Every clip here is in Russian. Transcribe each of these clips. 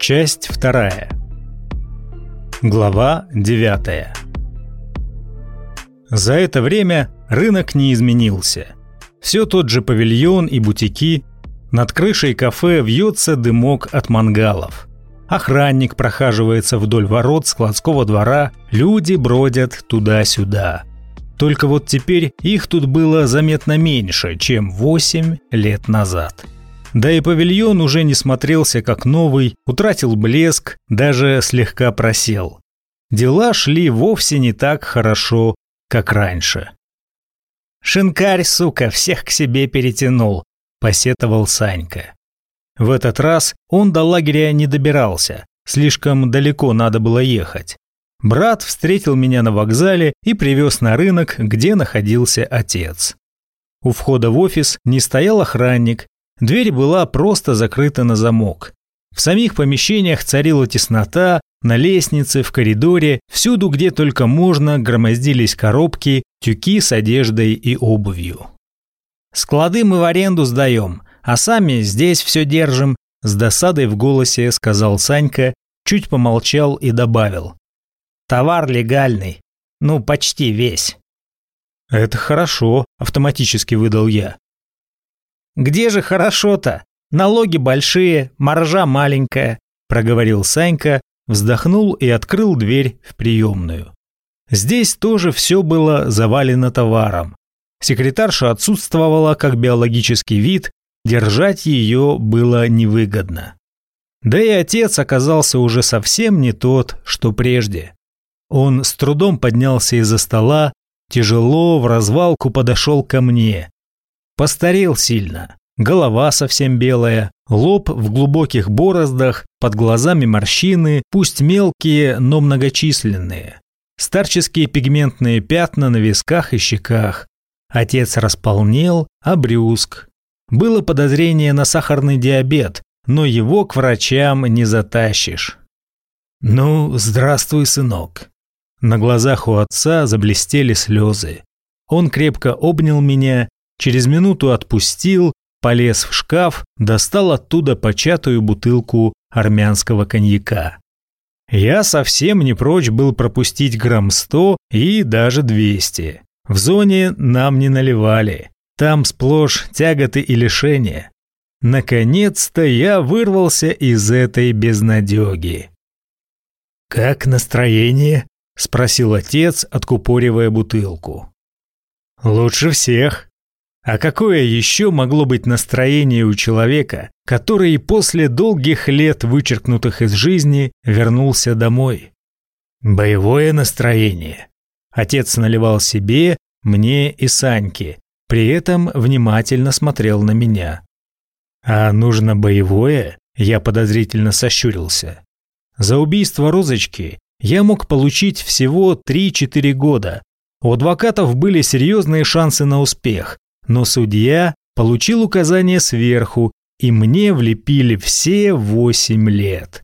Часть вторая. Глава девятая. За это время рынок не изменился. Все тот же павильон и бутики. Над крышей кафе вьется дымок от мангалов. Охранник прохаживается вдоль ворот складского двора, люди бродят туда-сюда. Только вот теперь их тут было заметно меньше, чем 8 лет назад. Да и павильон уже не смотрелся как новый, утратил блеск, даже слегка просел. Дела шли вовсе не так хорошо, как раньше. «Шинкарь, сука, всех к себе перетянул», – посетовал Санька. В этот раз он до лагеря не добирался, слишком далеко надо было ехать. Брат встретил меня на вокзале и привез на рынок, где находился отец. У входа в офис не стоял охранник, Дверь была просто закрыта на замок. В самих помещениях царила теснота, на лестнице, в коридоре, всюду, где только можно, громоздились коробки, тюки с одеждой и обувью. «Склады мы в аренду сдаем, а сами здесь все держим», с досадой в голосе сказал Санька, чуть помолчал и добавил. «Товар легальный, ну почти весь». «Это хорошо», – автоматически выдал я. Где же хорошо-то? Налоги большие, маржа маленькая, проговорил Санька, вздохнул и открыл дверь в приемную. Здесь тоже все было завалено товаром. Секретарша отсутствовала как биологический вид, держать ее было невыгодно. Да и отец оказался уже совсем не тот, что прежде. Он с трудом поднялся из-за стола, тяжело в развалку подошел ко мне, Постарел сильно. Голова совсем белая, лоб в глубоких бороздах, под глазами морщины, пусть мелкие, но многочисленные. Старческие пигментные пятна на висках и щеках. Отец располнел, обрюзг. Было подозрение на сахарный диабет, но его к врачам не затащишь. «Ну, здравствуй, сынок». На глазах у отца заблестели слезы. Он крепко обнял меня Через минуту отпустил, полез в шкаф, достал оттуда початую бутылку армянского коньяка. Я совсем не прочь был пропустить грамм сто и даже двести. В зоне нам не наливали. Там сплошь тяготы и лишения. Наконец-то я вырвался из этой безнадеги. «Как настроение?» – спросил отец, откупоривая бутылку. «Лучше всех», а какое еще могло быть настроение у человека, который после долгих лет, вычеркнутых из жизни, вернулся домой? Боевое настроение. Отец наливал себе, мне и Саньке, при этом внимательно смотрел на меня. А нужно боевое? Я подозрительно сощурился. За убийство Розочки я мог получить всего 3-4 года. У адвокатов были серьезные шансы на успех, но судья получил указание сверху, и мне влепили все восемь лет.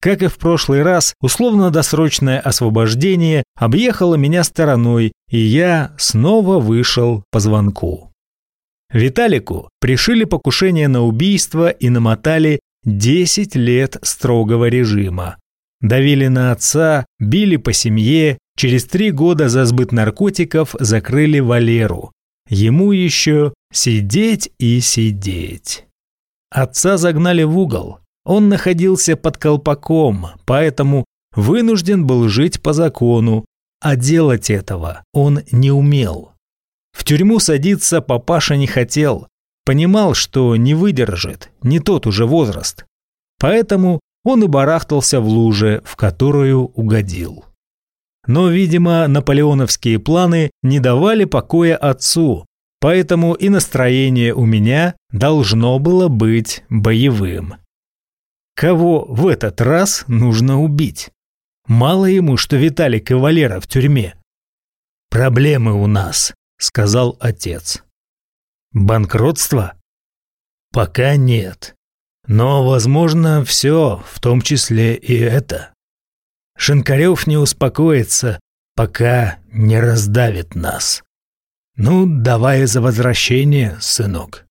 Как и в прошлый раз, условно-досрочное освобождение объехало меня стороной, и я снова вышел по звонку. Виталику пришили покушение на убийство и намотали 10 лет строгого режима. Давили на отца, били по семье, через три года за сбыт наркотиков закрыли Валеру. Ему еще сидеть и сидеть. Отца загнали в угол. Он находился под колпаком, поэтому вынужден был жить по закону, а делать этого он не умел. В тюрьму садиться папаша не хотел, понимал, что не выдержит, не тот уже возраст. Поэтому он и барахтался в луже, в которую угодил. Но, видимо, наполеоновские планы не давали покоя отцу, поэтому и настроение у меня должно было быть боевым. Кого в этот раз нужно убить? Мало ему, что Виталик и Валера в тюрьме. «Проблемы у нас», — сказал отец. «Банкротство?» «Пока нет. Но, возможно, все, в том числе и это». Шинкарев не успокоится, пока не раздавит нас. Ну, давай за возвращение, сынок.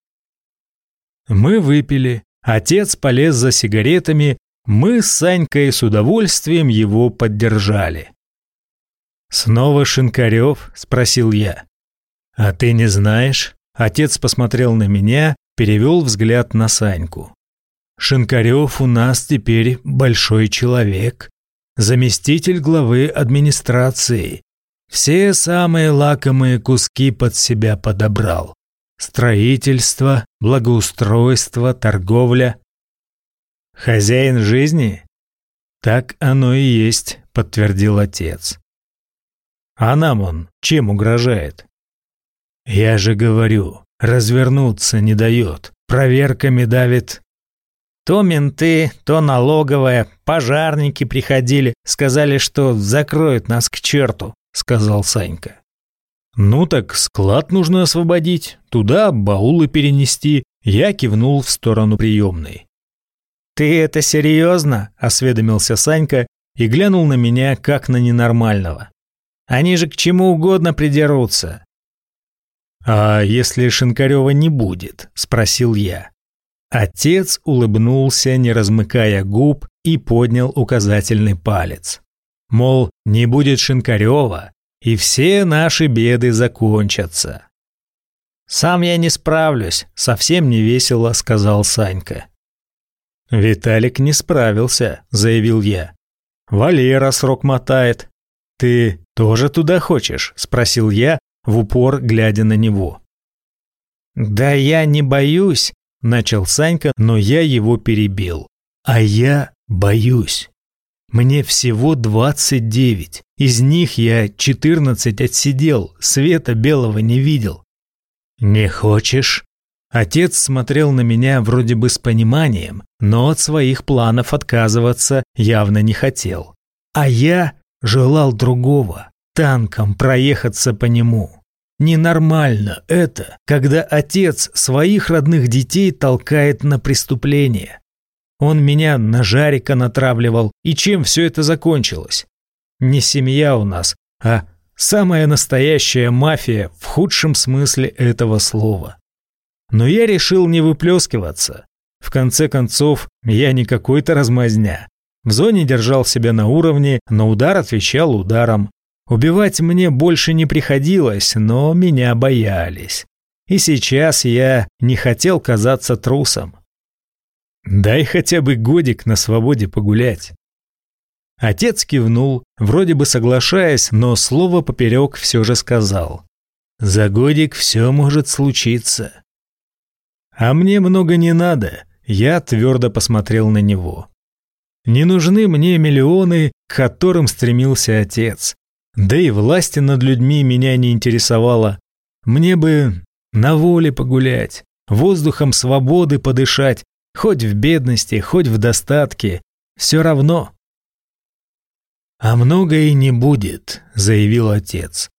Мы выпили. Отец полез за сигаретами, Мы с Санькой с удовольствием его поддержали. «Снова Шинкарев?» – спросил я. «А ты не знаешь?» Отец посмотрел на меня, перевел взгляд на Саньку. «Шинкарев у нас теперь большой человек, заместитель главы администрации. Все самые лакомые куски под себя подобрал. Строительство, благоустройство, торговля. Хозяин жизни? Так оно и есть, подтвердил отец. А нам он чем угрожает? Я же говорю, развернуться не дает, проверками давит. То менты, то налоговая, пожарники приходили, сказали, что закроют нас к черту, сказал Санька. Ну так склад нужно освободить, туда баулы перенести. Я кивнул в сторону приемной. «Ты это серьезно?» – осведомился Санька и глянул на меня, как на ненормального. «Они же к чему угодно придерутся». «А если Шинкарева не будет?» – спросил я. Отец улыбнулся, не размыкая губ, и поднял указательный палец. Мол, не будет Шинкарева, и все наши беды закончатся. «Сам я не справлюсь», — совсем не весело сказал Санька. «Виталик не справился», — заявил я. «Валера срок мотает. Ты тоже туда хочешь?» — спросил я, в упор глядя на него. «Да я не боюсь», — начал Санька, но я его перебил. «А я боюсь». Мне всего 29. Из них я 14 отсидел, света белого не видел. Не хочешь? Отец смотрел на меня вроде бы с пониманием, но от своих планов отказываться явно не хотел. А я желал другого, танком проехаться по нему. Ненормально это, когда отец своих родных детей толкает на преступление. Он меня на Жарика натравливал. И чем все это закончилось? Не семья у нас, а самая настоящая мафия в худшем смысле этого слова. Но я решил не выплескиваться. В конце концов, я не какой-то размазня. В зоне держал себя на уровне, на удар отвечал ударом. Убивать мне больше не приходилось, но меня боялись. И сейчас я не хотел казаться трусом. Дай хотя бы годик на свободе погулять. Отец кивнул, вроде бы соглашаясь, но слово поперек все же сказал. За годик все может случиться. А мне много не надо, я твердо посмотрел на него. Не нужны мне миллионы, к которым стремился отец. Да и власти над людьми меня не интересовало. Мне бы на воле погулять, воздухом свободы подышать, Хоть в бедности, хоть в достатке, все равно. «А много и не будет», — заявил отец.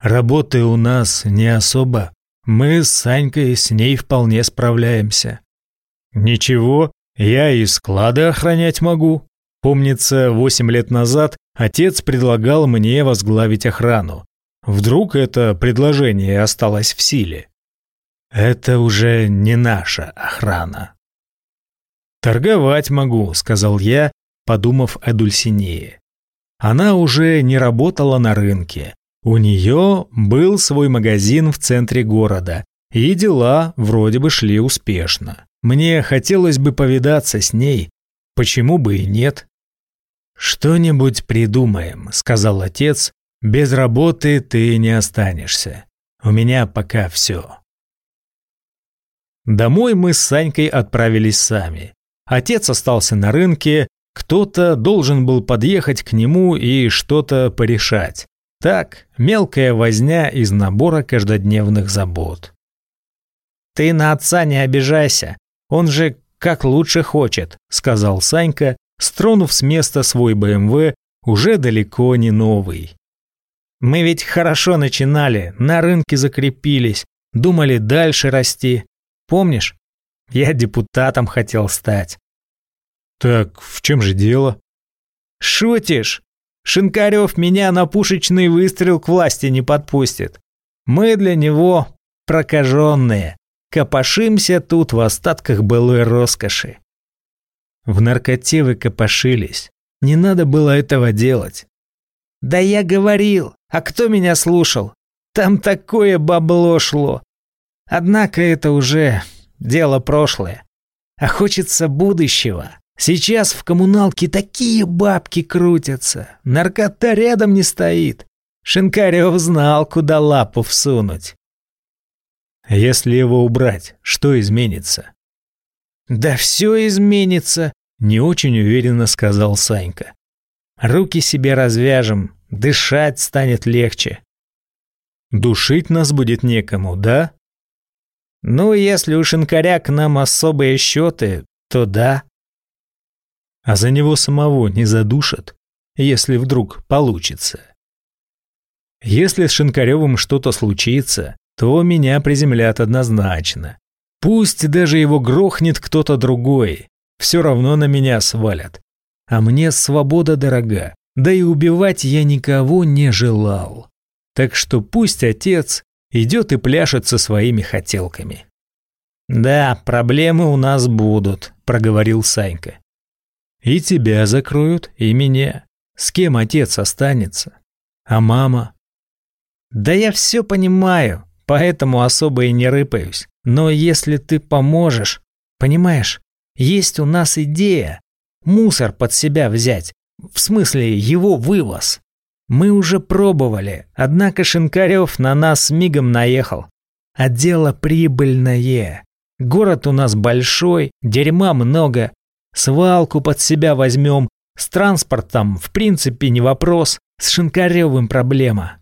«Работы у нас не особо. Мы с Санькой с ней вполне справляемся». «Ничего, я и склады охранять могу». Помнится, восемь лет назад отец предлагал мне возглавить охрану. Вдруг это предложение осталось в силе? Это уже не наша охрана. «Торговать могу», — сказал я, подумав о Дульсинее. Она уже не работала на рынке. У нее был свой магазин в центре города, и дела вроде бы шли успешно. Мне хотелось бы повидаться с ней, почему бы и нет. «Что-нибудь придумаем», — сказал отец, — «без работы ты не останешься. У меня пока все». Домой мы с Санькой отправились сами. Отец остался на рынке, кто-то должен был подъехать к нему и что-то порешать. Так, мелкая возня из набора каждодневных забот. «Ты на отца не обижайся, он же как лучше хочет», — сказал Санька, стронув с места свой БМВ, уже далеко не новый. «Мы ведь хорошо начинали, на рынке закрепились, думали дальше расти. Помнишь? Я депутатом хотел стать. Так в чем же дело? Шутишь? Шинкарев меня на пушечный выстрел к власти не подпустит. Мы для него прокаженные. Копошимся тут в остатках былой роскоши. В наркоте вы копошились. Не надо было этого делать. Да я говорил, а кто меня слушал? Там такое бабло шло. Однако это уже дело прошлое. А хочется будущего. Сейчас в коммуналке такие бабки крутятся. Наркота рядом не стоит. Шинкарев знал, куда лапу всунуть. Если его убрать, что изменится? Да все изменится, не очень уверенно сказал Санька. Руки себе развяжем, дышать станет легче. Душить нас будет некому, да? Ну, если у шинкаря к нам особые счеты, то да. А за него самого не задушат, если вдруг получится. Если с Шинкаревым что-то случится, то меня приземлят однозначно. Пусть даже его грохнет кто-то другой, все равно на меня свалят. А мне свобода дорога, да и убивать я никого не желал. Так что пусть отец идет и пляшет со своими хотелками. «Да, проблемы у нас будут», – проговорил Санька. «И тебя закроют, и меня. С кем отец останется? А мама?» «Да я все понимаю, поэтому особо и не рыпаюсь. Но если ты поможешь, понимаешь, есть у нас идея мусор под себя взять, в смысле его вывоз. Мы уже пробовали, однако Шинкарев на нас мигом наехал. А дело прибыльное. Город у нас большой, дерьма много. Свалку под себя возьмем. С транспортом, в принципе, не вопрос. С Шинкаревым проблема.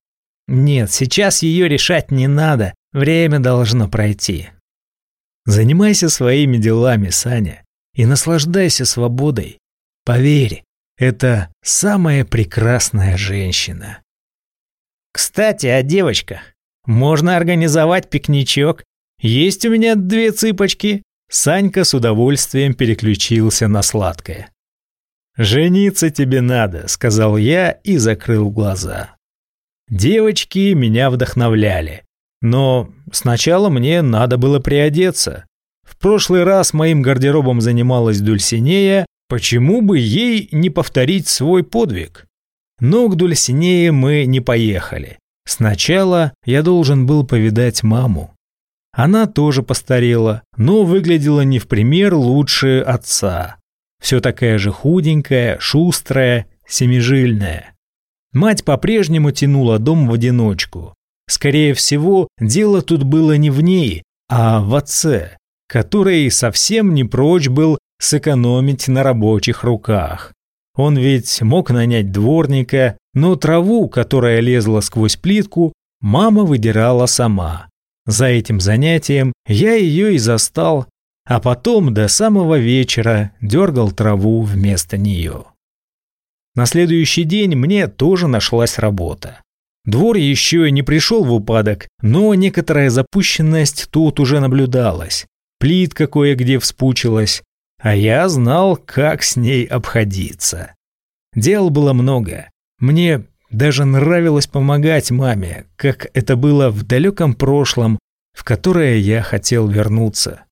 Нет, сейчас ее решать не надо. Время должно пройти. Занимайся своими делами, Саня, и наслаждайся свободой. Поверь, это самая прекрасная женщина. Кстати, о девочках. Можно организовать пикничок. Есть у меня две цыпочки. Санька с удовольствием переключился на сладкое. «Жениться тебе надо», — сказал я и закрыл глаза. Девочки меня вдохновляли. Но сначала мне надо было приодеться. В прошлый раз моим гардеробом занималась Дульсинея, Почему бы ей не повторить свой подвиг? Но к Дульсинее мы не поехали. Сначала я должен был повидать маму. Она тоже постарела, но выглядела не в пример лучше отца. Все такая же худенькая, шустрая, семижильная. Мать по-прежнему тянула дом в одиночку. Скорее всего, дело тут было не в ней, а в отце, который совсем не прочь был сэкономить на рабочих руках. Он ведь мог нанять дворника, но траву, которая лезла сквозь плитку, мама выдирала сама. За этим занятием я ее и застал, а потом до самого вечера дергал траву вместо нее. На следующий день мне тоже нашлась работа. Двор еще не пришел в упадок, но некоторая запущенность тут уже наблюдалась. Плитка кое-где вспучилась, а я знал, как с ней обходиться. Дел было много. Мне даже нравилось помогать маме, как это было в далеком прошлом, в которое я хотел вернуться.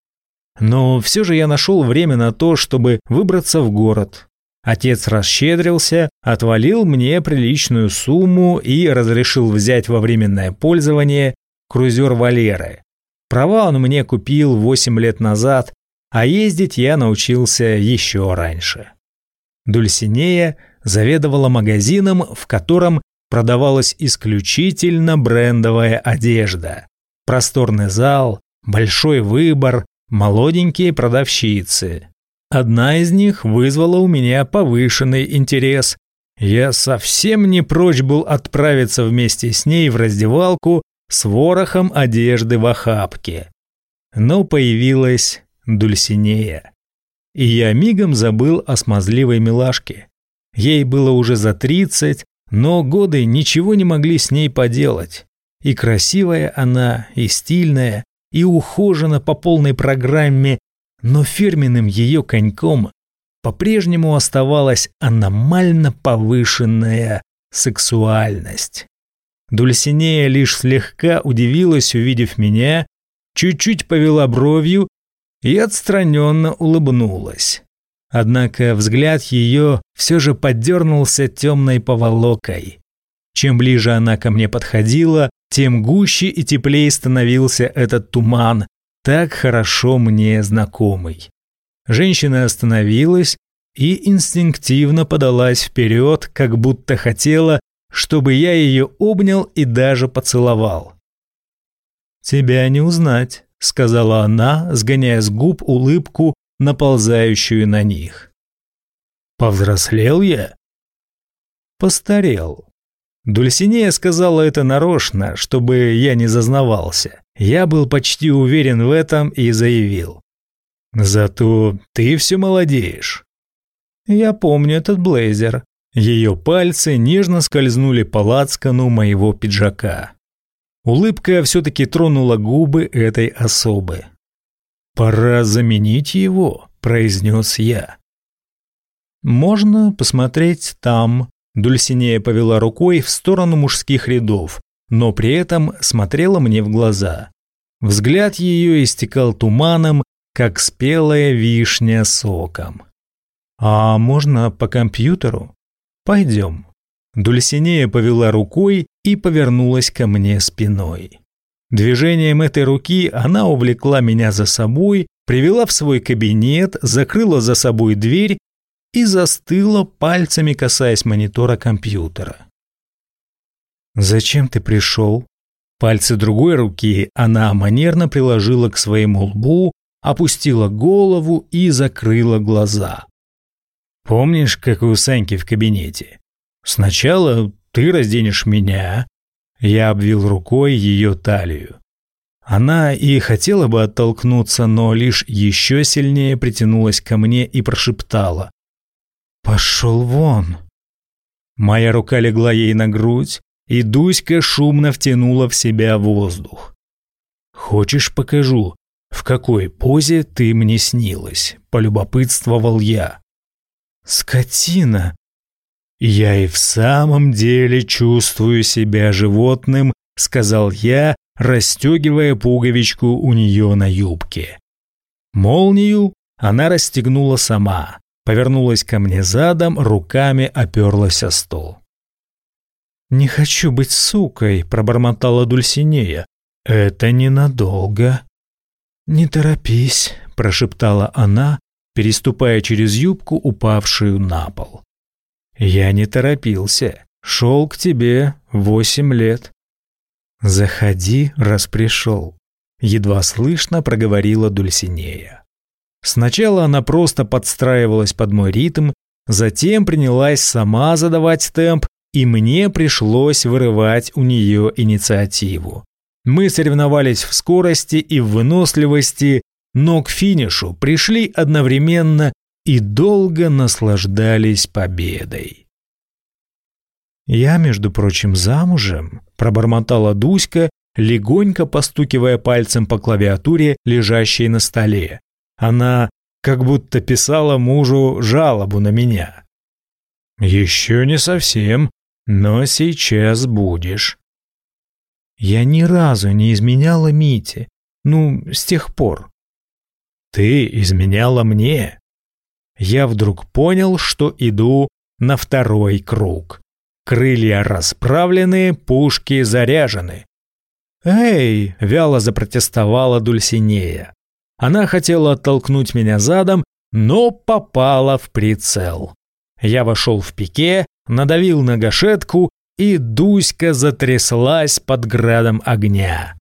Но все же я нашел время на то, чтобы выбраться в город. Отец расщедрился, отвалил мне приличную сумму и разрешил взять во временное пользование крузер Валеры. Права он мне купил 8 лет назад, а ездить я научился еще раньше. Дульсинея заведовала магазином, в котором продавалась исключительно брендовая одежда. Просторный зал, большой выбор, молоденькие продавщицы. Одна из них вызвала у меня повышенный интерес. Я совсем не прочь был отправиться вместе с ней в раздевалку с ворохом одежды в охапке. Но появилась Дульсинея. И я мигом забыл о смазливой милашке. Ей было уже за тридцать, но годы ничего не могли с ней поделать. И красивая она, и стильная, и ухожена по полной программе, но фирменным ее коньком по-прежнему оставалась аномально повышенная сексуальность. Дульсинея лишь слегка удивилась, увидев меня, чуть-чуть повела бровью и отстраненно улыбнулась. Однако взгляд ее все же подернулся темной поволокой. Чем ближе она ко мне подходила, тем гуще и теплее становился этот туман, так хорошо мне знакомый. Женщина остановилась и инстинктивно подалась вперед, как будто хотела, чтобы я ее обнял и даже поцеловал. «Тебя не узнать», — сказала она, сгоняя с губ улыбку, наползающую на них. «Повзрослел я?» «Постарел». Дульсинея сказала это нарочно, чтобы я не зазнавался. Я был почти уверен в этом и заявил. «Зато ты все молодеешь». Я помню этот блейзер. Ее пальцы нежно скользнули по лацкану моего пиджака. Улыбка все-таки тронула губы этой особы. «Пора заменить его», – произнес я. «Можно посмотреть там», – Дульсинея повела рукой в сторону мужских рядов, но при этом смотрела мне в глаза. Взгляд ее истекал туманом, как спелая вишня соком. «А можно по компьютеру? Пойдем». Дульсинея повела рукой и повернулась ко мне спиной. Движением этой руки она увлекла меня за собой, привела в свой кабинет, закрыла за собой дверь и застыла, пальцами касаясь монитора компьютера. «Зачем ты пришел?» Пальцы другой руки она манерно приложила к своему лбу, опустила голову и закрыла глаза. Помнишь, как у Саньки в кабинете? Сначала ты разденешь меня. Я обвил рукой ее талию. Она и хотела бы оттолкнуться, но лишь еще сильнее притянулась ко мне и прошептала. «Пошел вон!» Моя рука легла ей на грудь, и Дуська шумно втянула в себя воздух. «Хочешь, покажу, в какой позе ты мне снилась?» – полюбопытствовал я. Скотина! Я и в самом деле чувствую себя животным, сказал я, расстегивая пуговичку у нее на юбке. Молнию она расстегнула сама, повернулась ко мне задом, руками оперлась о стол. «Не хочу быть сукой», – пробормотала Дульсинея. «Это ненадолго». «Не торопись», – прошептала она, переступая через юбку, упавшую на пол. «Я не торопился. Шел к тебе восемь лет». «Заходи, раз пришел», — едва слышно проговорила Дульсинея. Сначала она просто подстраивалась под мой ритм, затем принялась сама задавать темп, и мне пришлось вырывать у нее инициативу. Мы соревновались в скорости и в выносливости, но к финишу пришли одновременно и долго наслаждались победой. «Я, между прочим, замужем», – пробормотала Дуська, легонько постукивая пальцем по клавиатуре, лежащей на столе. Она как будто писала мужу жалобу на меня. «Еще не совсем, но сейчас будешь». Я ни разу не изменяла Мите, ну, с тех пор. Ты изменяла мне. Я вдруг понял, что иду на второй круг. Крылья расправлены, пушки заряжены. «Эй!» – вяло запротестовала Дульсинея. Она хотела оттолкнуть меня задом, но попала в прицел. Я вошел в пике, надавил на гашетку, и Дуська затряслась под градом огня.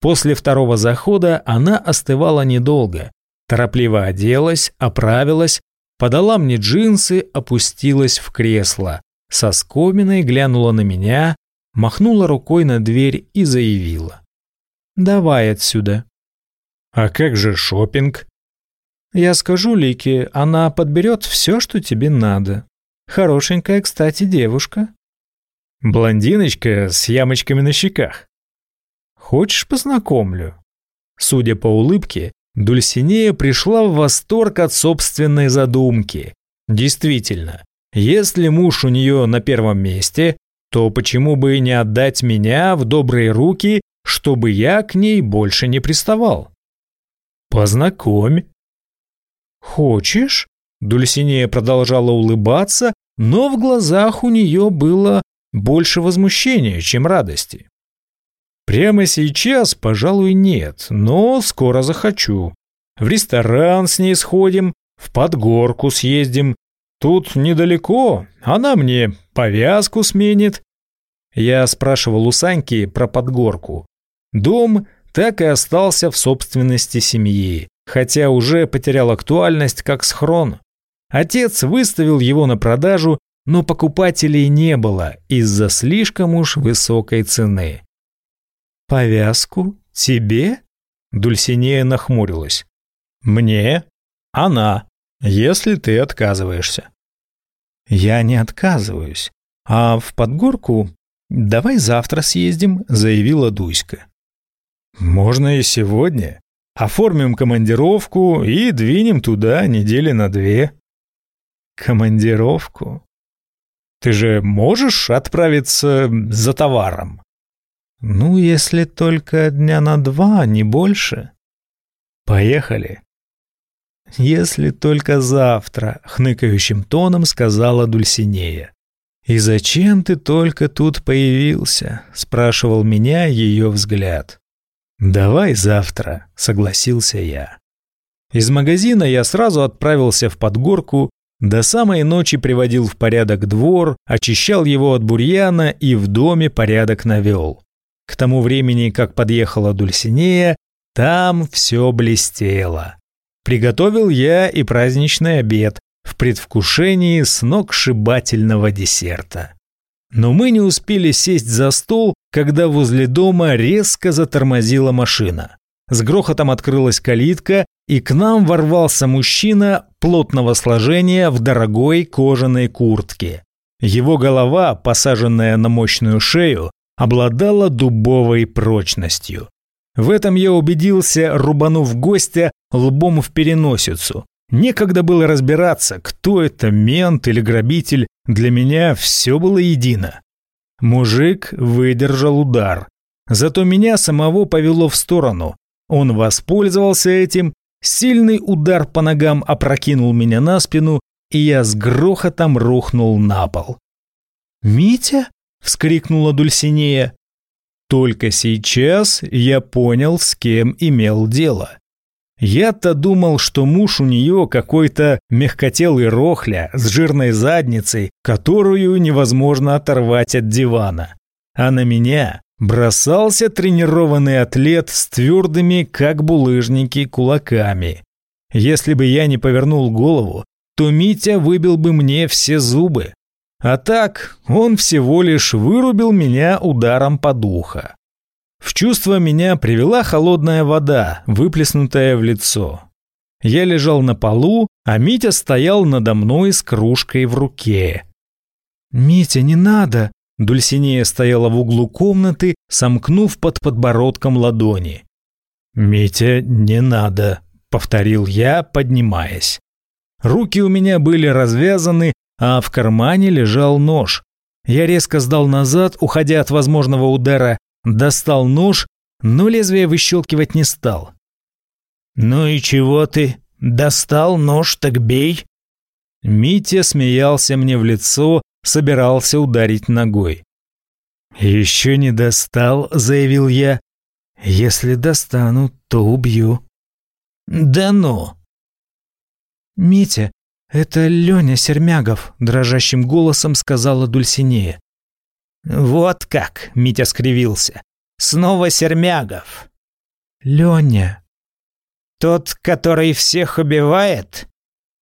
После второго захода она остывала недолго, Торопливо оделась, оправилась, подала мне джинсы, опустилась в кресло. Со скоминой глянула на меня, махнула рукой на дверь и заявила. «Давай отсюда». «А как же шопинг? «Я скажу Лике, она подберет все, что тебе надо. Хорошенькая, кстати, девушка». «Блондиночка с ямочками на щеках». «Хочешь, познакомлю?» Судя по улыбке, Дульсинея пришла в восторг от собственной задумки. Действительно, если муж у нее на первом месте, то почему бы не отдать меня в добрые руки, чтобы я к ней больше не приставал? Познакомь. Хочешь? Дульсинея продолжала улыбаться, но в глазах у нее было больше возмущения, чем радости. Прямо сейчас, пожалуй, нет, но скоро захочу. В ресторан с ней сходим, в подгорку съездим. Тут недалеко, она мне повязку сменит. Я спрашивал у Саньки про подгорку. Дом так и остался в собственности семьи, хотя уже потерял актуальность как схрон. Отец выставил его на продажу, но покупателей не было из-за слишком уж высокой цены. «Повязку? Тебе?» Дульсинея нахмурилась. «Мне? Она, если ты отказываешься». «Я не отказываюсь. А в Подгорку давай завтра съездим», — заявила Дуська. «Можно и сегодня. Оформим командировку и двинем туда недели на две». «Командировку?» «Ты же можешь отправиться за товаром?» «Ну, если только дня на два, не больше». «Поехали». «Если только завтра», — хныкающим тоном сказала Дульсинея. «И зачем ты только тут появился?» — спрашивал меня ее взгляд. «Давай завтра», — согласился я. Из магазина я сразу отправился в Подгорку, до самой ночи приводил в порядок двор, очищал его от бурьяна и в доме порядок навел. К тому времени, как подъехала Дульсинея, там все блестело. Приготовил я и праздничный обед в предвкушении сногсшибательного десерта. Но мы не успели сесть за стол, когда возле дома резко затормозила машина. С грохотом открылась калитка, и к нам ворвался мужчина плотного сложения в дорогой кожаной куртке. Его голова, посаженная на мощную шею, обладала дубовой прочностью. В этом я убедился, рубанув гостя лбом в переносицу. Некогда было разбираться, кто это, мент или грабитель, для меня все было едино. Мужик выдержал удар. Зато меня самого повело в сторону. Он воспользовался этим, сильный удар по ногам опрокинул меня на спину, и я с грохотом рухнул на пол. «Митя?» – вскрикнула Дульсинея. Только сейчас я понял, с кем имел дело. Я-то думал, что муж у нее какой-то мягкотелый рохля с жирной задницей, которую невозможно оторвать от дивана. А на меня бросался тренированный атлет с твердыми, как булыжники, кулаками. Если бы я не повернул голову, то Митя выбил бы мне все зубы. А так он всего лишь вырубил меня ударом по духу. В чувство меня привела холодная вода, выплеснутая в лицо. Я лежал на полу, а Митя стоял надо мной с кружкой в руке. «Митя, не надо!» Дульсинея стояла в углу комнаты, сомкнув под подбородком ладони. «Митя, не надо», — повторил я, поднимаясь. Руки у меня были развязаны, а в кармане лежал нож. Я резко сдал назад, уходя от возможного удара, Достал нож, но лезвие выщелкивать не стал. «Ну и чего ты? Достал нож, так бей!» Митя смеялся мне в лицо, собирался ударить ногой. «Еще не достал», — заявил я. «Если достану, то убью». «Да ну!» «Митя, это Леня Сермягов», — дрожащим голосом сказала Дульсинея. «Вот как!» – Митя скривился. «Снова Сермягов!» «Леня!» «Тот, который всех убивает?»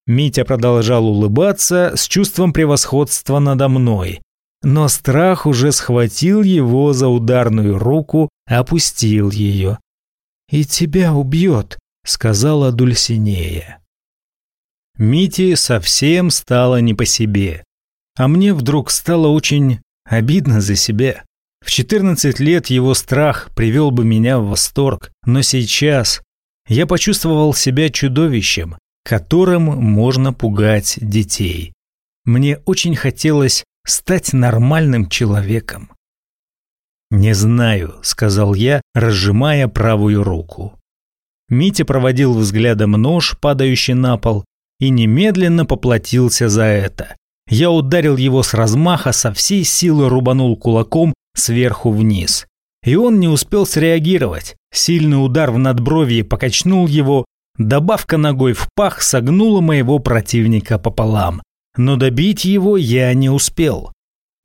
Митя продолжал улыбаться с чувством превосходства надо мной, но страх уже схватил его за ударную руку, опустил ее. «И тебя убьет», — сказала Дульсинея. Мите совсем стало не по себе, а мне вдруг стало очень Обидно за себя. В 14 лет его страх привел бы меня в восторг, но сейчас я почувствовал себя чудовищем, которым можно пугать детей. Мне очень хотелось стать нормальным человеком. «Не знаю», — сказал я, разжимая правую руку. Митя проводил взглядом нож, падающий на пол, и немедленно поплатился за это. Я ударил его с размаха, со всей силы рубанул кулаком сверху вниз. И он не успел среагировать. Сильный удар в надбровье покачнул его, добавка ногой в пах согнула моего противника пополам. Но добить его я не успел.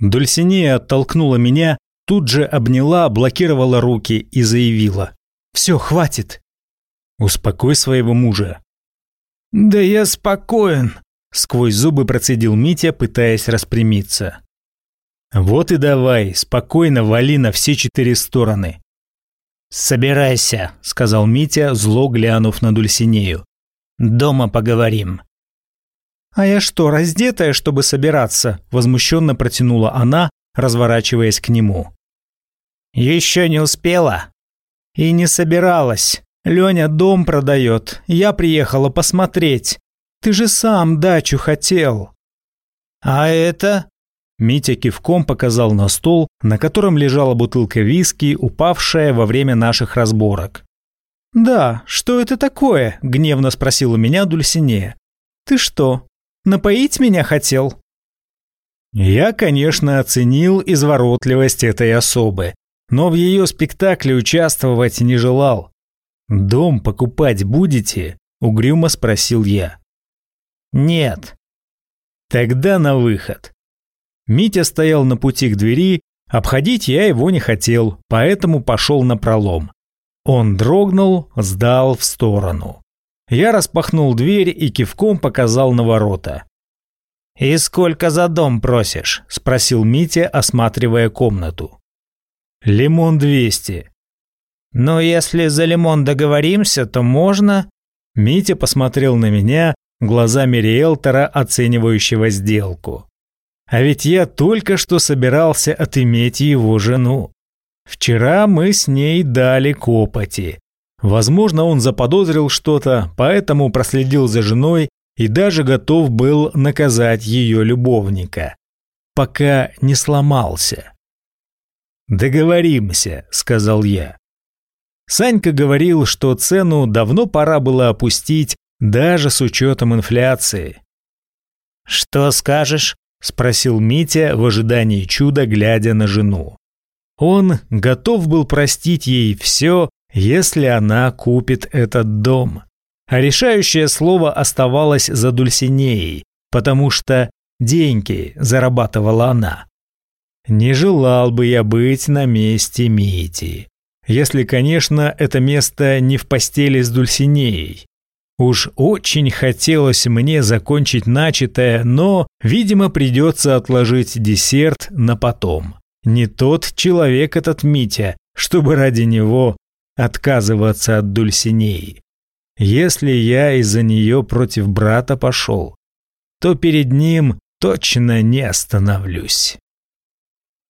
Дульсинея оттолкнула меня, тут же обняла, блокировала руки и заявила. «Все, хватит!» «Успокой своего мужа». «Да я спокоен», – сквозь зубы процедил Митя, пытаясь распрямиться. «Вот и давай, спокойно вали на все четыре стороны». «Собирайся», – сказал Митя, зло глянув на Дульсинею. «Дома поговорим». «А я что, раздетая, чтобы собираться?» – возмущенно протянула она, разворачиваясь к нему. «Еще не успела?» «И не собиралась. Леня дом продает. Я приехала посмотреть. Ты же сам дачу хотел». «А это?» Митя кивком показал на стол, на котором лежала бутылка виски, упавшая во время наших разборок. «Да, что это такое?» – гневно спросила меня Дульсинея. «Ты что, напоить меня хотел?» Я, конечно, оценил изворотливость этой особы, но в ее спектакле участвовать не желал. «Дом покупать будете?» – угрюмо спросил я. «Нет». «Тогда на выход». Митя стоял на пути к двери, обходить я его не хотел, поэтому пошел на пролом. Он дрогнул, сдал в сторону. Я распахнул дверь и кивком показал на ворота. «И сколько за дом просишь?» – спросил Митя, осматривая комнату. «Лимон двести». «Но если за лимон договоримся, то можно...» Митя посмотрел на меня глазами риэлтора, оценивающего сделку. А ведь я только что собирался отыметь его жену. Вчера мы с ней дали копоти. Возможно, он заподозрил что-то, поэтому проследил за женой и даже готов был наказать ее любовника. Пока не сломался. «Договоримся», — сказал я. Санька говорил, что цену давно пора было опустить, даже с учетом инфляции. «Что скажешь?» – спросил Митя в ожидании чуда, глядя на жену. Он готов был простить ей все, если она купит этот дом. А решающее слово оставалось за Дульсинеей, потому что деньги зарабатывала она. Не желал бы я быть на месте Мити. Если, конечно, это место не в постели с Дульсинеей. Уж очень хотелось мне закончить начатое, но, видимо, придется отложить десерт на потом. Не тот человек этот Митя, чтобы ради него отказываться от Дульсинеи. Если я из-за нее против брата пошел, то перед ним точно не остановлюсь.